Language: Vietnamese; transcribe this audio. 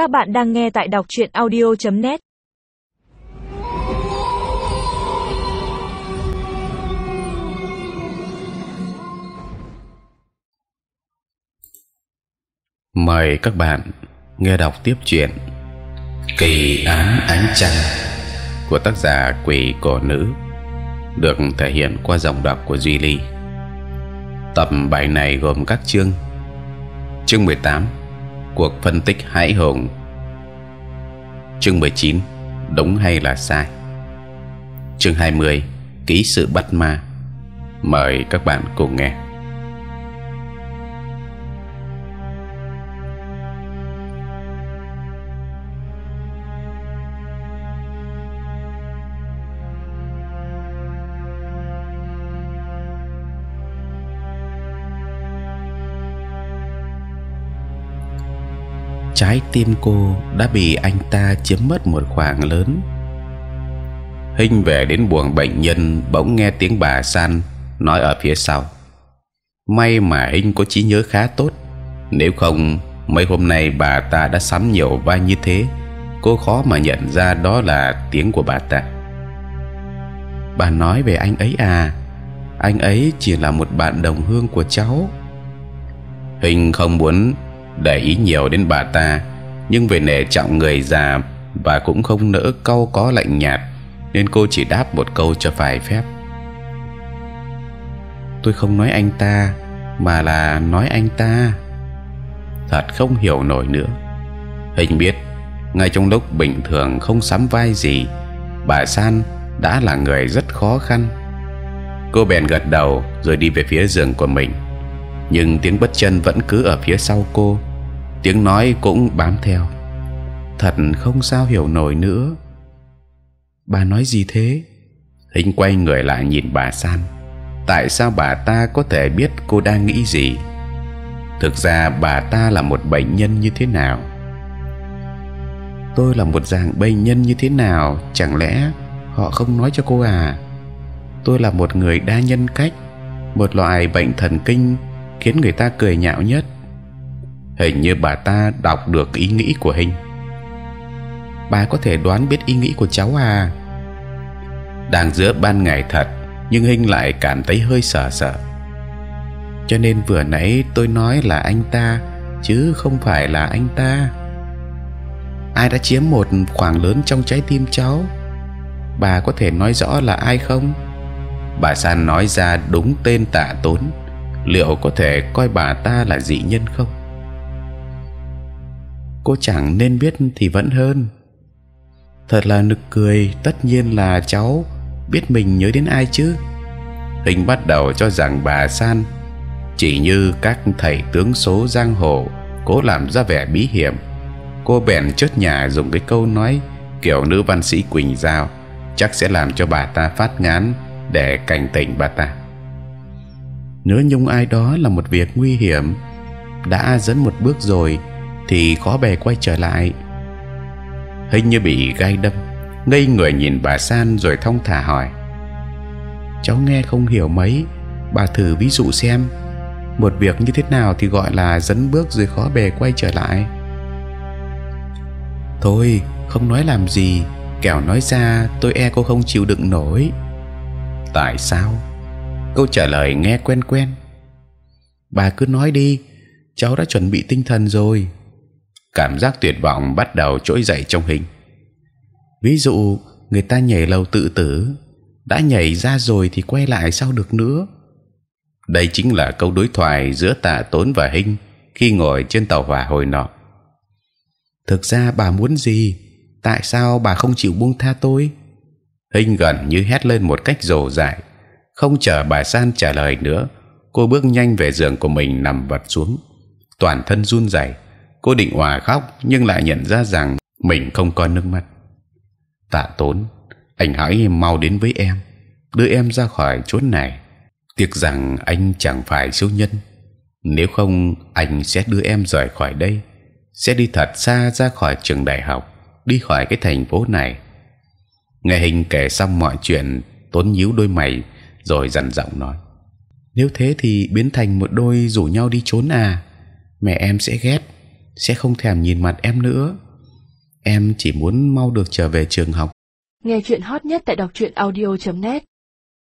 Các bạn đang nghe tại đọc truyện audio.net. Mời các bạn nghe đọc tiếp chuyện Kỳ án ánh trăng của tác giả Quỷ Cổ Nữ, được thể hiện qua giọng đọc của Duy Ly. Tập bài này gồm các chương. Chương 18 cuộc phân tích hãi hùng. Chương 19 đúng hay là sai. Chương 20 ký sự bắt ma. Mời các bạn cùng nghe. Trái tim cô đã bị anh ta chiếm mất một khoảng lớn. Hinh về đến buồng bệnh nhân bỗng nghe tiếng bà San nói ở phía sau. May mà Hinh có trí nhớ khá tốt, nếu không mấy hôm nay bà ta đã sắm nhiều vai như thế, cô khó mà nhận ra đó là tiếng của bà ta. Bà nói về anh ấy à? Anh ấy chỉ là một bạn đồng hương của cháu. Hình không muốn để ý nhiều đến bà ta, nhưng về nể trọng người già và cũng không nỡ câu có lạnh nhạt, nên cô chỉ đáp một câu cho phải phép. Tôi không nói anh ta, mà là nói anh ta. Thật không hiểu nổi nữa. Hình biết, ngay trong lúc bình thường không sắm vai gì, bà san đã là người rất khó khăn. Cô bèn gật đầu rồi đi về phía giường của mình nhưng tiếng bất chân vẫn cứ ở phía sau cô. Tiếng nói cũng bám theo. Thật không sao hiểu nổi nữa. Bà nói gì thế? Hình quay người lại nhìn bà san. Tại sao bà ta có thể biết cô đang nghĩ gì? Thực ra bà ta là một bệnh nhân như thế nào? Tôi là một dạng bệnh nhân như thế nào? Chẳng lẽ họ không nói cho cô à? Tôi là một người đa nhân cách, một loại bệnh thần kinh khiến người ta cười nhạo nhất. Hình như bà ta đọc được ý nghĩ của hình. Bà có thể đoán biết ý nghĩ của cháu à? Đang giữa ban ngày thật, nhưng hình lại cảm thấy hơi sợ sợ. Cho nên vừa nãy tôi nói là anh ta, chứ không phải là anh ta. Ai đã chiếm một khoảng lớn trong trái tim cháu? Bà có thể nói rõ là ai không? Bà san nói ra đúng tên tạ tốn liệu có thể coi bà ta là dị nhân không? Cô chẳng nên biết thì vẫn hơn. Thật là nực cười, tất nhiên là cháu biết mình nhớ đến ai chứ. Hình bắt đầu cho rằng bà san chỉ như các thầy tướng số giang hồ, cố làm ra vẻ bí hiểm. Cô bèn chốt nhà dùng cái câu nói kiểu nữ văn sĩ quỳnh giao, chắc sẽ làm cho bà ta phát ngán để cảnh tỉnh bà ta nhớ nhung ai đó là một việc nguy hiểm. Đã dẫn một bước rồi thì khó bề quay trở lại. Hình như bị gai đâm, ngây người nhìn bà san rồi thong thả hỏi. Cháu nghe không hiểu mấy, bà thử ví dụ xem. Một việc như thế nào thì gọi là dẫn bước rồi khó bề quay trở lại. Thôi, không nói làm gì, kẻo nói ra tôi e cô không chịu đựng nổi. Tại sao? Câu trả lời nghe quen quen. Bà cứ nói đi, cháu đã chuẩn bị tinh thần rồi. Cảm giác tuyệt vọng bắt đầu trỗi dậy trong hình. Ví dụ, người ta nhảy lầu tự tử. Đã nhảy ra rồi thì quay lại sao được nữa? Đây chính là câu đối thoại giữa tạ tốn và hinh khi ngồi trên tàu hỏa hồi nọ. Thực ra bà muốn gì? Tại sao bà không chịu buông tha tôi? Hinh gần như hét lên một cách rồ dại không chờ bà san trả lời nữa, cô bước nhanh về giường của mình nằm vật xuống. Toàn thân run rẩy, cô định hòa khóc nhưng lại nhận ra rằng mình không có nước mắt. Tạ tốn, anh hãy mau đến với em, đưa em ra khỏi chốn này. Tiếc rằng anh chẳng phải siêu nhân. Nếu không, anh sẽ đưa em rời khỏi đây, sẽ đi thật xa ra khỏi trường đại học, đi khỏi cái thành phố này. Nghe hình kể xong mọi chuyện, tốn nhíu đôi mày rồi dằn giọng nói, nếu thế thì biến thành một đôi rủ nhau đi trốn à? Mẹ em sẽ ghét, sẽ không thèm nhìn mặt em nữa. Em chỉ muốn mau được trở về trường học. Nghe chuyện hot nhất tại đọc truyện audio.net